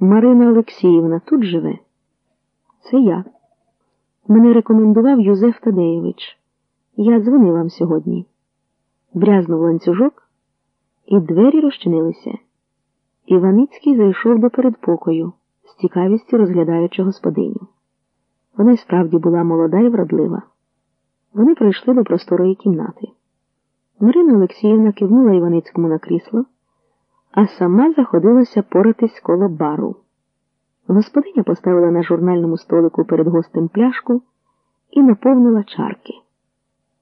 Марина Олексіївна тут живе? Це я. Мене рекомендував Юзеф Тадеєвич. Я дзвонив вам сьогодні. Брязнув ланцюжок, і двері розчинилися. Іваницький зайшов до передпокою, з цікавістю розглядаючи господиню. Вона й справді була молода і вродлива. Вони прийшли до просторої кімнати. Марина Олексіївна кивнула Іваницькому на крісло, а сама заходилася поратись коло бару. Господиня поставила на журнальному столику перед гостем пляшку і наповнила чарки.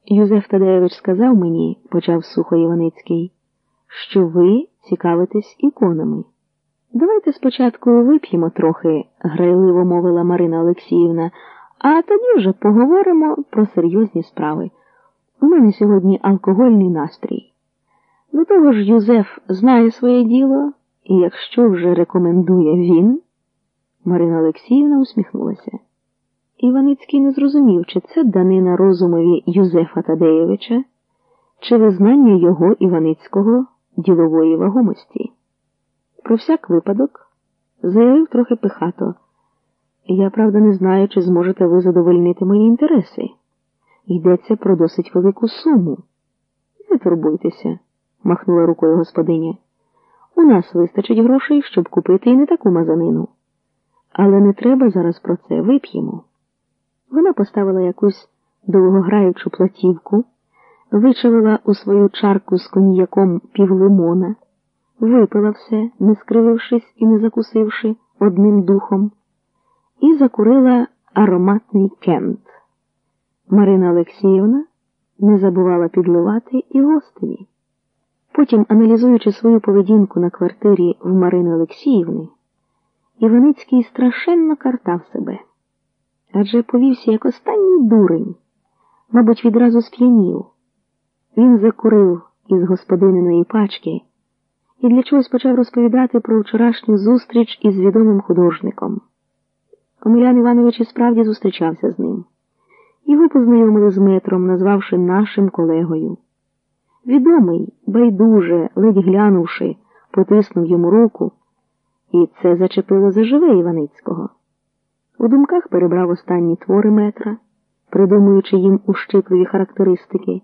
Юзеф Тадеєвич сказав мені, почав сухо Іваницький, що ви цікавитесь іконами. Давайте спочатку вип'ємо трохи, грайливо мовила Марина Олексіївна, а тоді вже поговоримо про серйозні справи. У мене сьогодні алкогольний настрій. До того ж, Юзеф знає своє діло, і якщо вже рекомендує він. Марина Олексіївна усміхнулася. Іваницький не зрозумів, чи це данина розумові Юзефа Тадеєвича, чи визнання його Іваницького ділової вагомості. Про всяк випадок заявив трохи пихато. Я, правда, не знаю, чи зможете ви задовольнити мої інтереси. Йдеться про досить велику суму. Не турбуйтеся, махнула рукою господиня. У нас вистачить грошей, щоб купити і не таку мазанину. Але не треба зараз про це вип'ємо. Вона поставила якусь довгограючу платівку, вичавила у свою чарку з коньяком півлимона, випила все, не скривившись і не закусивши одним духом, і закурила ароматний кент. Марина Олексіївна не забувала підливати і гостеві. Потім, аналізуючи свою поведінку на квартирі в Марини Олексіївни, Іваницький страшенно картав себе. Адже повівся як останній дурень, мабуть, відразу сп'янів. Він закурив із господининої пачки і для чогось почав розповідати про вчорашню зустріч із відомим художником. Омелян Іванович і справді зустрічався з ним. Його познайомили з метром, назвавши нашим колегою. Відомий, байдуже, ледь глянувши, потиснув йому руку, і це зачепило заживе Іваницького. У думках перебрав останні твори метра, придумуючи їм ущипливі характеристики,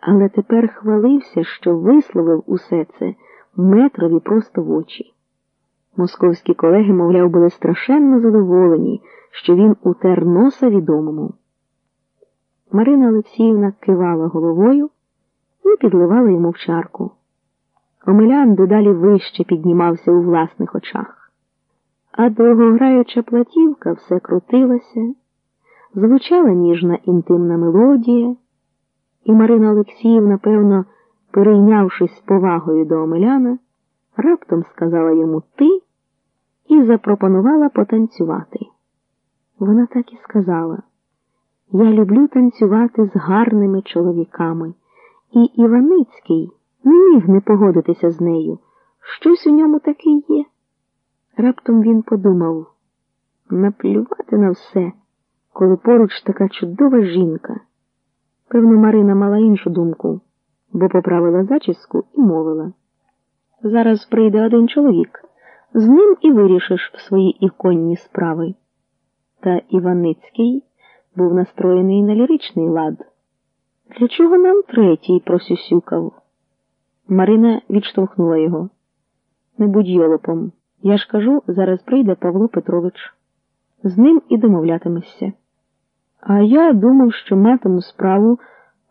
але тепер хвалився, що висловив усе це метрові просто в очі. Московські колеги, мовляв, були страшенно задоволені, що він утер носа відомому. Марина Олексіївна кивала головою і підливала йому в чарку. Омелян дедалі вище піднімався у власних очах, а довгограюча платівка все крутилася, звучала ніжна інтимна мелодія, і Марина Олексіївна, певно, перейнявшись повагою до Омеляна, раптом сказала йому ти і запропонувала потанцювати. Вона так і сказала. Я люблю танцювати з гарними чоловіками, і Іваницький не міг не погодитися з нею. Щось у ньому таке є. Раптом він подумав наплювати на все, коли поруч така чудова жінка. Певно, Марина мала іншу думку, бо поправила зачіску і мовила. Зараз прийде один чоловік, з ним і вирішиш свої іконні справи. Та Іваницький був настроєний на ліричний лад. Для чого нам третій просюсюкав? Марина відштовхнула його. Не будь йолопом. Я ж кажу, зараз прийде Павло Петрович. З ним і домовлятимешся. А я думав, що матиму справу,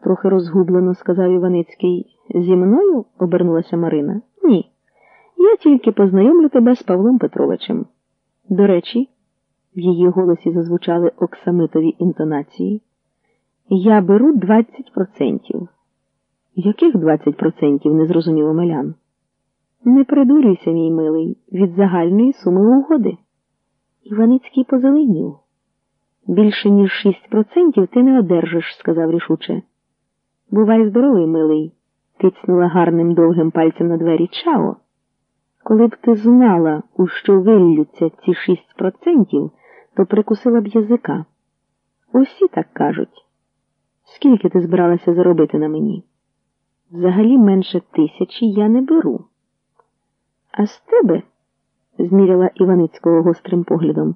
трохи розгублено сказав Іваницький. Зі мною обернулася Марина. Ні. Я тільки познайомлю тебе з Павлом Петровичем. До речі, в її голосі зазвучали оксамитові інтонації. Я беру 20%. Яких 20%? не зрозумів Омелян. Не придурюйся, мій милий, від загальної суми угоди. Іваницький позеленів. Більше ніж 6% ти не одержиш, сказав рішуче. Бувай здоровий, милий, тицнула гарним довгим пальцем на двері Чао. Коли б ти знала, у що виллються ці 6%, то прикусила б язика. Усі так кажуть. Скільки ти збиралася заробити на мені? Взагалі менше тисячі я не беру. А з тебе зміряла Іваницького гострим поглядом.